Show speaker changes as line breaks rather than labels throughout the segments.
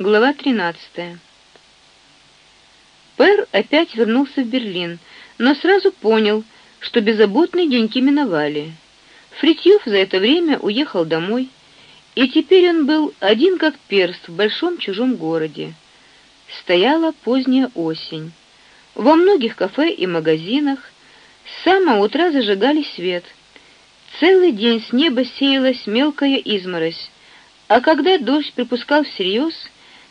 Глава 13. Пер опять вернулся в Берлин, но сразу понял, что беззаботные деньки миновали. Фритьёв за это время уехал домой, и теперь он был один как перст в большом чужом городе. Стояла поздняя осень. Во многих кафе и магазинах с самого утра зажигали свет. Целый день с неба сеялась мелкая изморозь, а когда дождь припускал всерьез,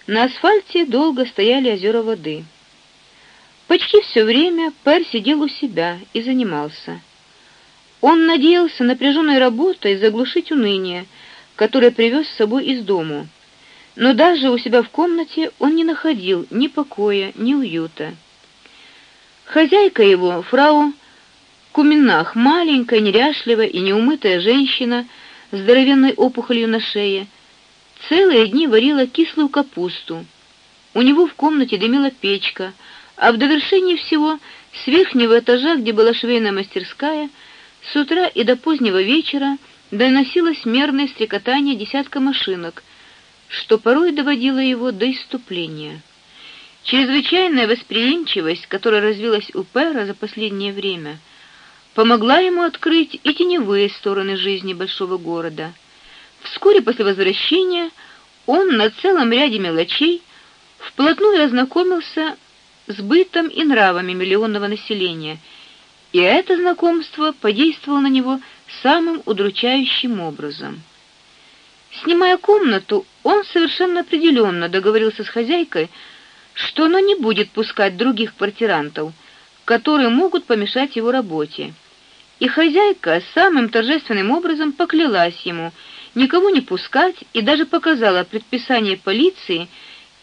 на асфальте долго стояли озера воды. Почти все время Пер сидел у себя и занимался. Он надеялся напряженной работой заглушить уныние, которое привез с собой из дому. Но даже у себя в комнате он не находил ни покоя, ни уюта. Хозяйка его, фрау Куминах, маленькая, неряшливая и неумытая женщина с здоровенной опухолью на шее, целые дни варила кислую капусту. У него в комнате дымила печка, а в довершение всего с верхнего этажа, где была швейная мастерская, с утра и до позднего вечера доносилось мерное стрекотание десятка машинок, что порой доводило его до исступления. Чрезвычайная восприимчивость, которая развилась у Пэра за последнее время, помогла ему открыть и теневые стороны жизни большого города. Вскоре после возвращения он на целом ряде мелочей вплотную ознакомился с бытом и нравами миллионного населения, и это знакомство подействовало на него самым удручающим образом. Снимая комнату, он совершенно определенно договорился с хозяйкой, что она не будет пускать других квартирантов, которые могут помешать его работе. И хозяйка самым торжественным образом поклялась ему никого не пускать и даже показала предписание полиции,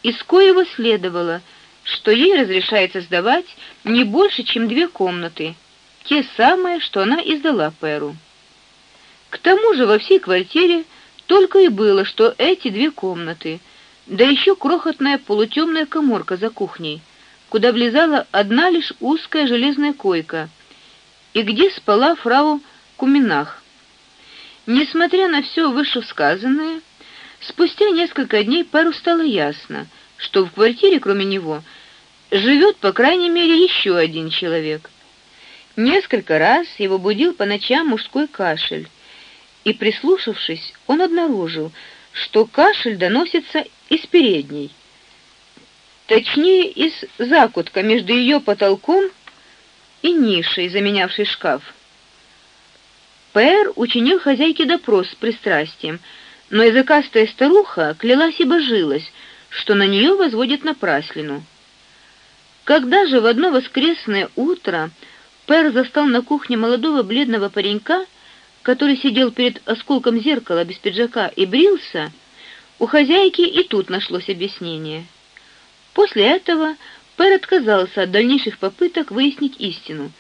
из коего следовало, что ей разрешается сдавать не больше, чем две комнаты, те самые, что она издала Перу. К тому же во всей квартире только и было, что эти две комнаты — да еще крохотная полутемная каморка за кухней, куда влезала одна лишь узкая железная койка, и где спала фрау Куминах. Несмотря на все вышесказанное, спустя несколько дней пару стало ясно, что в квартире кроме него живет по крайней мере еще один человек. Несколько раз его будил по ночам мужской кашель, и прислушавшись, он обнаружил, что кашель доносится из передней. Точнее, из закутка между ее потолком и нишей, заменявшей шкаф. Пэр учинил хозяйке допрос с пристрастием, но языкастая старуха клялась и божилась, что на нее возводят напраслину. Когда же в одно воскресное утро Пэр застал на кухне молодого бледного паренька, который сидел перед осколком зеркала без пиджака и брился, у хозяйки и тут нашлось объяснение. После этого Пэр отказался от дальнейших попыток выяснить истину,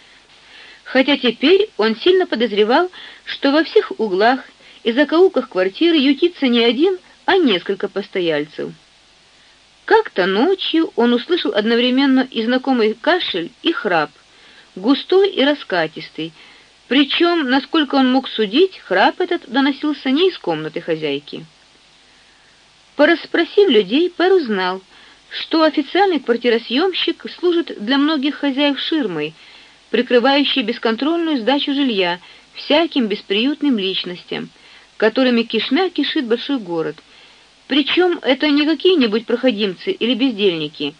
хотя теперь он сильно подозревал, что во всех углах и закоулках квартиры ютится не один, а несколько постояльцев. Как-то ночью он услышал одновременно и знакомый кашель, и храп, густой и раскатистый. Причем, насколько он мог судить, храп этот доносился не из комнаты хозяйки. Порасспросив людей, Пэр узнал, что официальный квартиросъемщик служит для многих хозяев ширмой, прикрывающей бесконтрольную сдачу жилья всяким бесприютным личностям, которыми кишмя кишит большой город. Причем это не какие-нибудь проходимцы или бездельники,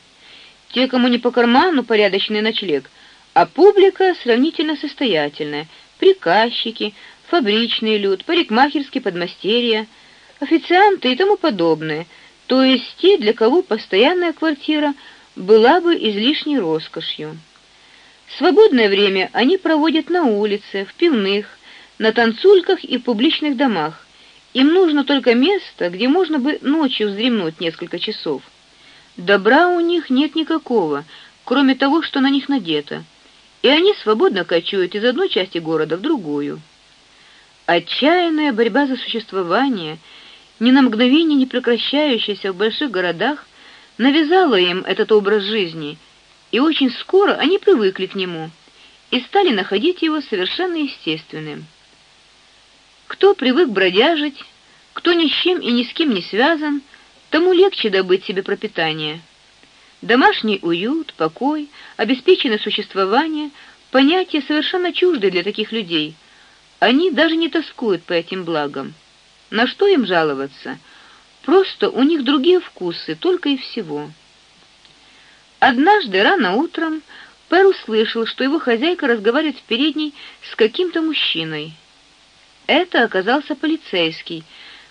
те, кому не по карману порядочный ночлег, а публика сравнительно состоятельная: приказчики, фабричный люд, парикмахерские подмастерья — официанты и тому подобное, то есть те, для кого постоянная квартира была бы излишней роскошью. Свободное время они проводят на улице, в пивных, на танцульках и в публичных домах. Им нужно только место, где можно бы ночью вздремнуть несколько часов. Добра у них нет никакого, кроме того, что на них надето, и они свободно кочуют из одной части города в другую. Отчаянная борьба за существование — ни на мгновение не прекращающаяся в больших городах, навязала им этот образ жизни, и очень скоро они привыкли к нему и стали находить его совершенно естественным. Кто привык бродяжить, кто ни с чем и ни с кем не связан, тому легче добыть себе пропитание. Домашний уют, покой, обеспеченное существование понятия совершенно чужды для таких людей. Они даже не тоскуют по этим благам. На что им жаловаться? Просто у них другие вкусы, только и всего. Однажды рано утром Пэр услышал, что его хозяйка разговаривает в передней с каким-то мужчиной. Это оказался полицейский,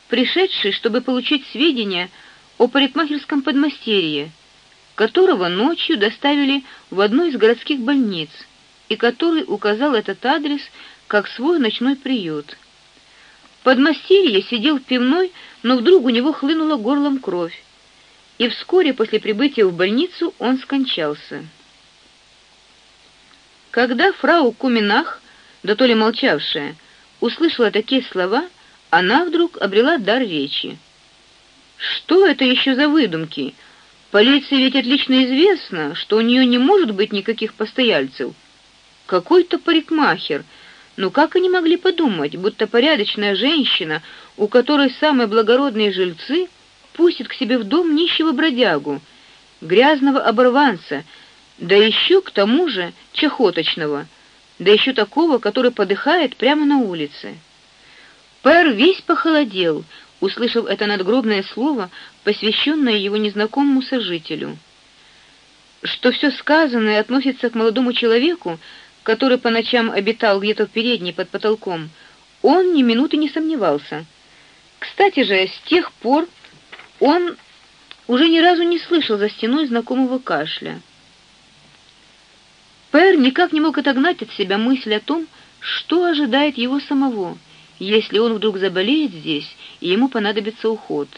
пришедший, чтобы получить сведения о парикмахерском подмастерье, которого ночью доставили в одну из городских больниц и который указал этот адрес как свой ночной приют. Подмастерье сидел в пивной, но вдруг у него хлынула горлом кровь, и вскоре после прибытия в больницу он скончался. Когда фрау Куминах, да то ли молчавшая, услышала такие слова, она вдруг обрела дар речи. Что это еще за выдумки? Полиции ведь отлично известно, что у нее не может быть никаких постояльцев. Какой-то парикмахер. Ну как они могли подумать, будто порядочная женщина, у которой самые благородные жильцы, пустит к себе в дом нищего бродягу, грязного оборванца, да еще к тому же чахоточного, да еще такого, который подыхает прямо на улице. Пэр весь похолодел, услышав это надгробное слово, посвященное его незнакомому сожителю. Что все сказанное относится к молодому человеку, который по ночам обитал где-то в передней под потолком, он ни минуты не сомневался. Кстати же, с тех пор он уже ни разу не слышал за стеной знакомого кашля. Пэр никак не мог отогнать от себя мысль о том, что ожидает его самого — если он вдруг заболеет здесь, и ему понадобится уход.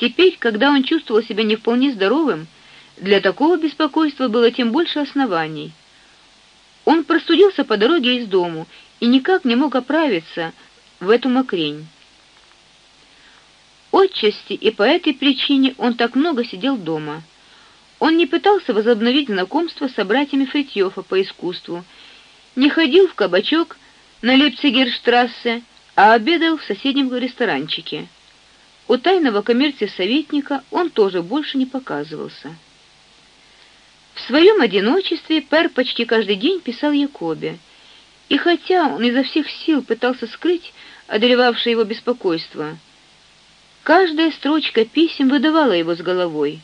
Теперь, когда он чувствовал себя не вполне здоровым, для такого беспокойства было тем больше оснований. Он простудился по дороге из дому и никак не мог оправиться в эту мокрень. Отчасти и по этой причине он так много сидел дома. Он не пытался возобновить знакомство с братьями Фритьёфа по искусству, не ходил в кабачок на Лейпцигерштрассе, а обедал в соседнем ресторанчике. У тайного коммерции советника он тоже больше не показывался. В своем одиночестве Пер почти каждый день писал Якобе. И хотя он изо всех сил пытался скрыть одолевавшее его беспокойство, каждая строчка писем выдавала его с головой.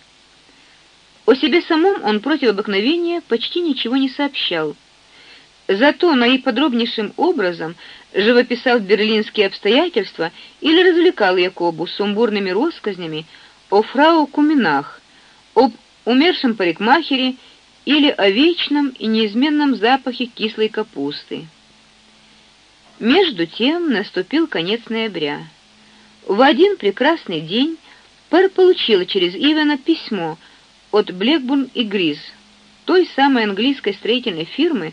О себе самом он против обыкновения почти ничего не сообщал. Зато наиподробнейшим образом живописал берлинские обстоятельства или развлекал Якобу сумбурными россказнями о фрау Куминах, об умершем парикмахере или о вечном и неизменном запахе кислой капусты. Между тем наступил конец ноября. В один прекрасный день Пэр получила через Ивана письмо от Blackburn и Гриз, той самой английской строительной фирмы,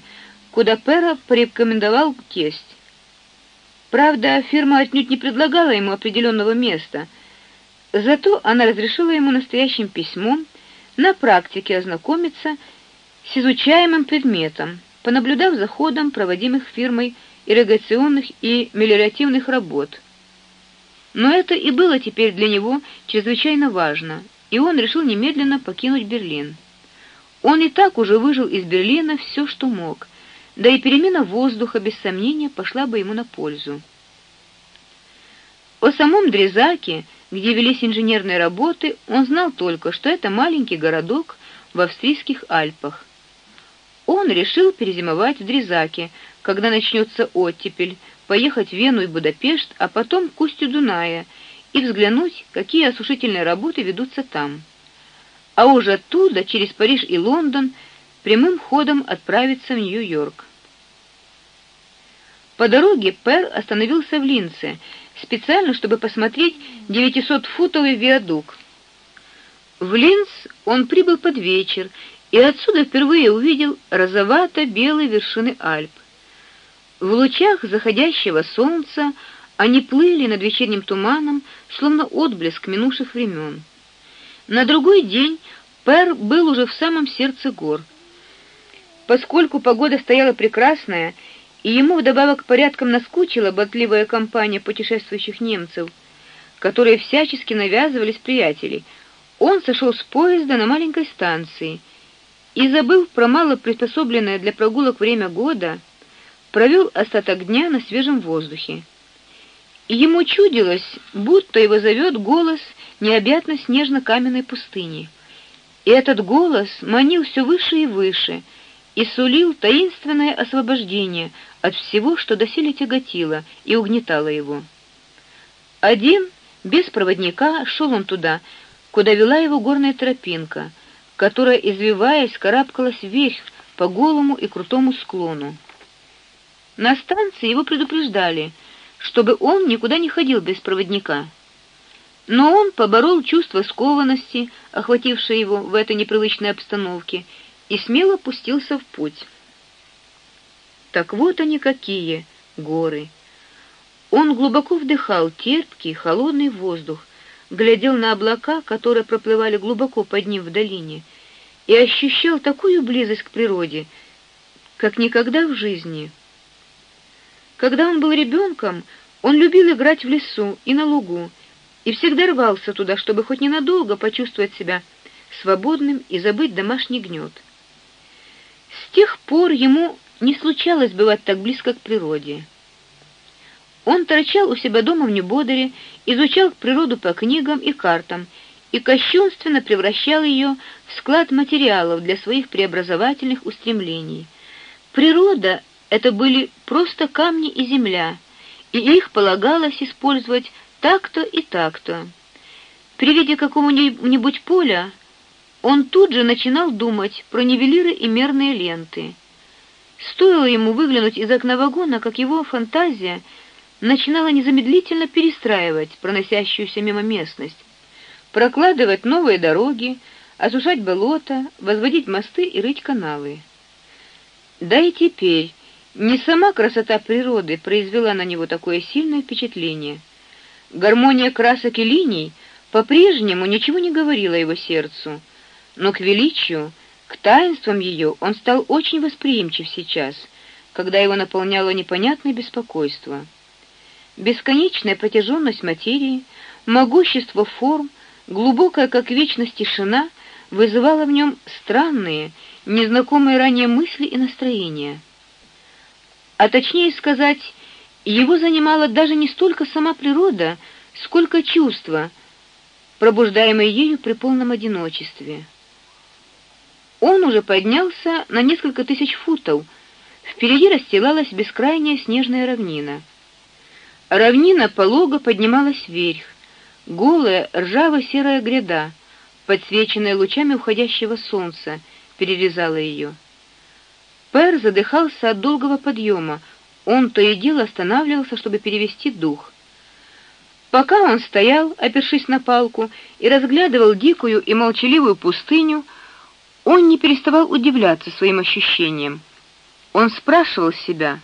куда Пера порекомендовал тесть. Правда, фирма отнюдь не предлагала ему определенного места, зато она разрешила ему настоящим письмом на практике ознакомиться с изучаемым предметом, понаблюдав за ходом проводимых фирмой ирригационных и мелиоративных работ. Но это и было теперь для него чрезвычайно важно, и он решил немедленно покинуть Берлин. Он и так уже выжил из Берлина все, что мог, да и перемена воздуха без сомнения пошла бы ему на пользу. О самом Дрезаке, где велись инженерные работы, он знал только, что это маленький городок в австрийских Альпах. Он решил перезимовать в Дрезаке, когда начнется оттепель, поехать в Вену и Будапешт, а потом к устью Дуная и взглянуть, какие осушительные работы ведутся там. А уже оттуда, через Париж и Лондон, прямым ходом отправиться в Нью-Йорк. По дороге Пер остановился в Линце, специально чтобы посмотреть 900-футовый виадук. В Линц он прибыл под вечер и отсюда впервые увидел розовато-белые вершины Альп. В лучах заходящего солнца они плыли над вечерним туманом, словно отблеск минувших времен. На другой день Пер был уже в самом сердце гор. Поскольку погода стояла прекрасная, и ему вдобавок порядком наскучила ботливая компания путешествующих немцев. которые всячески навязывались приятели, он сошел с поезда на маленькой станции и, забыв про мало приспособленное для прогулок время года, провел остаток дня на свежем воздухе. Ему чудилось, будто его зовет голос необъятно снежно-каменной пустыни. И этот голос манил все выше и выше и сулил таинственное освобождение от всего, что доселе тяготило и угнетало его. Один, без проводника, шел он туда, куда вела его горная тропинка, которая, извиваясь, карабкалась вверх по голому и крутому склону. На станции его предупреждали, чтобы он никуда не ходил без проводника. Но он поборол чувство скованности, охватившее его в этой непривычной обстановке, и смело пустился в путь. Так вот они какие горы. Он глубоко вдыхал терпкий, холодный воздух, глядел на облака, которые проплывали глубоко под ним в долине, и ощущал такую близость к природе, как никогда в жизни. Когда он был ребенком, он любил играть в лесу и на лугу, и всегда рвался туда, чтобы хоть ненадолго почувствовать себя свободным и забыть домашний гнет. С тех пор ему не случалось бывать так близко к природе. Он торчал у себя дома в Небодере, изучал природу по книгам и картам и кощунственно превращал ее в склад материалов для своих преобразовательных устремлений. Природа это были просто камни и земля, и их полагалось использовать так-то и так-то. При виде какого-нибудь поля он тут же начинал думать про нивелиры и мерные ленты. Стоило ему выглянуть из окна вагона, как его фантазия начинала незамедлительно перестраивать проносящуюся мимо местность, прокладывать новые дороги, осушать болота, возводить мосты и рыть канавы. Да и теперь не сама красота природы произвела на него такое сильное впечатление. Гармония красок и линий по-прежнему ничего не говорила его сердцу, но к величию, к таинствам ее он стал очень восприимчив сейчас, когда его наполняло непонятное беспокойство. Бесконечная протяженность материи, могущество форм, глубокая как вечность тишина вызывала в нем странные, незнакомые ранее мысли и настроения. А точнее сказать, его занимала даже не столько сама природа, сколько чувства, пробуждаемые ею при полном одиночестве. Он уже поднялся на несколько тысяч футов. Впереди расстилалась бескрайняя снежная равнина. Равнина полого поднималась вверх. Голая ржаво-серая гряда, подсвеченная лучами уходящего солнца, перерезала ее. Пер задыхался от долгого подъема, он то и дело останавливался, чтобы перевести дух. Пока он стоял, опершись на палку, и разглядывал дикую и молчаливую пустыню, он не переставал удивляться своим ощущениям. Он спрашивал себя,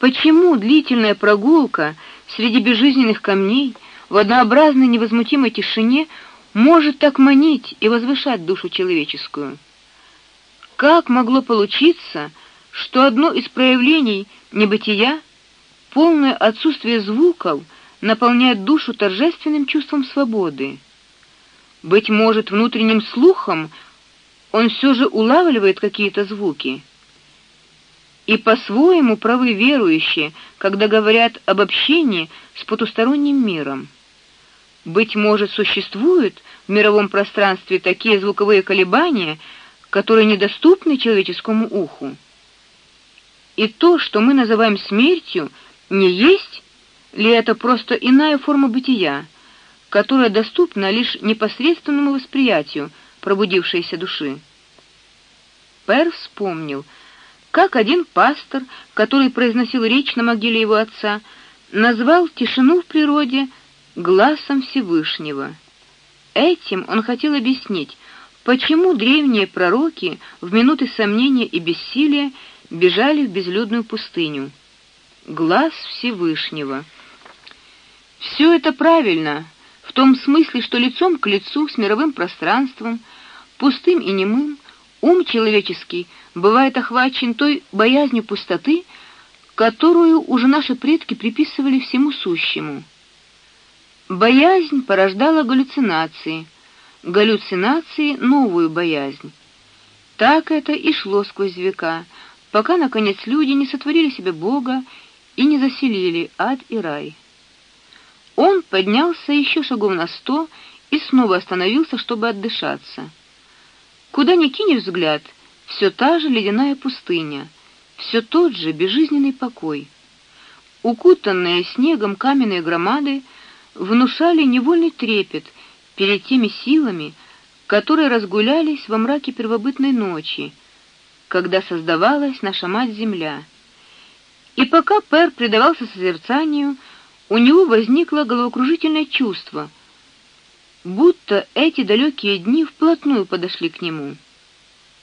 почему длительная прогулка среди безжизненных камней в однообразной невозмутимой тишине может так манить и возвышать душу человеческую. Как могло получиться, что одно из проявлений небытия, полное отсутствие звуков, наполняет душу торжественным чувством свободы. Быть может, внутренним слухом он все же улавливает какие-то звуки. И по-своему правы верующие, когда говорят об общении с потусторонним миром. Быть может, существуют в мировом пространстве такие звуковые колебания, которые недоступны человеческому уху. И то, что мы называем смертью, не есть ли это просто иная форма бытия, которая доступна лишь непосредственному восприятию пробудившейся души? Пер вспомнил, как один пастор, который произносил речь на могиле его отца, назвал тишину в природе глазом Всевышнего. Этим он хотел объяснить, почему древние пророки в минуты сомнения и бессилия бежали в безлюдную пустыню. Глаз Всевышнего. Все это правильно, в том смысле, что лицом к лицу с мировым пространством, пустым и немым, ум человеческий бывает охвачен той боязнью пустоты, которую уже наши предки приписывали всему сущему. Боязнь порождала галлюцинации, галлюцинации новую боязнь. Так это и шло сквозь века, пока наконец люди не сотворили себе бога и не заселили ад и рай. Он поднялся еще шагов на сто и снова остановился, чтобы отдышаться. Куда ни кинешь взгляд, все та же ледяная пустыня, все тот же безжизненный покой. Укутанные снегом каменные громады внушали невольный трепет перед теми силами, которые разгулялись во мраке первобытной ночи, когда создавалась наша мать-земля. И пока Пер предавался созерцанию, у него возникло головокружительное чувство, будто эти далекие дни вплотную подошли к нему.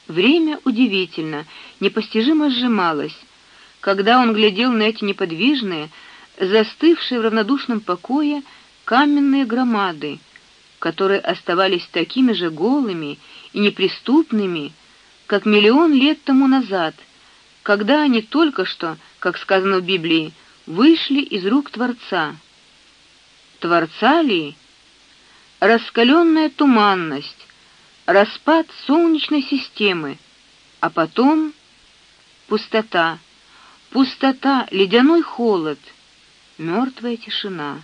Время удивительно, непостижимо сжималось, когда он глядел на эти неподвижные, застывшие в равнодушном покое каменные громады, которые оставались такими же голыми и неприступными, как миллион лет тому назад, когда они только что, как сказано в Библии, вышли из рук Творца. Творца ли? Раскаленная туманность, распад солнечной системы, а потом пустота, пустота, ледяной холод, мертвая тишина.